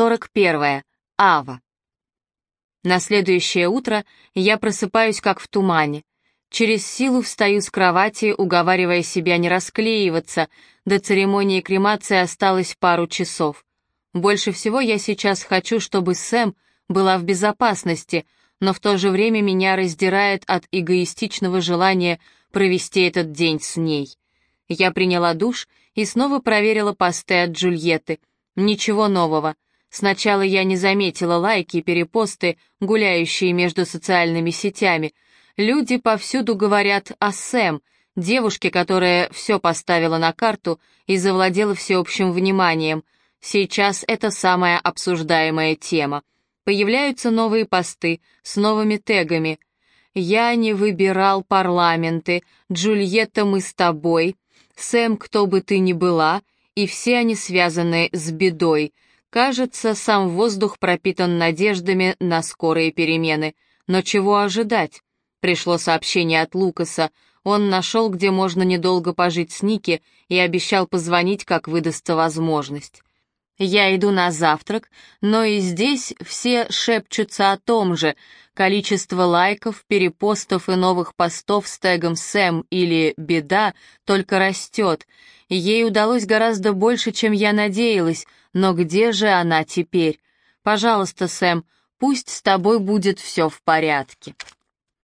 41. Ава. На следующее утро я просыпаюсь как в тумане. Через силу встаю с кровати, уговаривая себя не расклеиваться. До церемонии кремации осталось пару часов. Больше всего я сейчас хочу, чтобы Сэм была в безопасности, но в то же время меня раздирает от эгоистичного желания провести этот день с ней. Я приняла душ и снова проверила посты от Джульетты. Ничего нового. Сначала я не заметила лайки и перепосты, гуляющие между социальными сетями — Люди повсюду говорят о Сэм, девушке, которая все поставила на карту и завладела всеобщим вниманием. Сейчас это самая обсуждаемая тема. Появляются новые посты с новыми тегами. «Я не выбирал парламенты», «Джульетта, мы с тобой», «Сэм, кто бы ты ни была», и все они связаны с бедой. Кажется, сам воздух пропитан надеждами на скорые перемены. Но чего ожидать? Пришло сообщение от Лукаса. Он нашел, где можно недолго пожить с Ники и обещал позвонить, как выдастся возможность. Я иду на завтрак, но и здесь все шепчутся о том же. Количество лайков, перепостов и новых постов с тегом «Сэм» или «Беда» только растет. Ей удалось гораздо больше, чем я надеялась, но где же она теперь? Пожалуйста, Сэм, пусть с тобой будет все в порядке.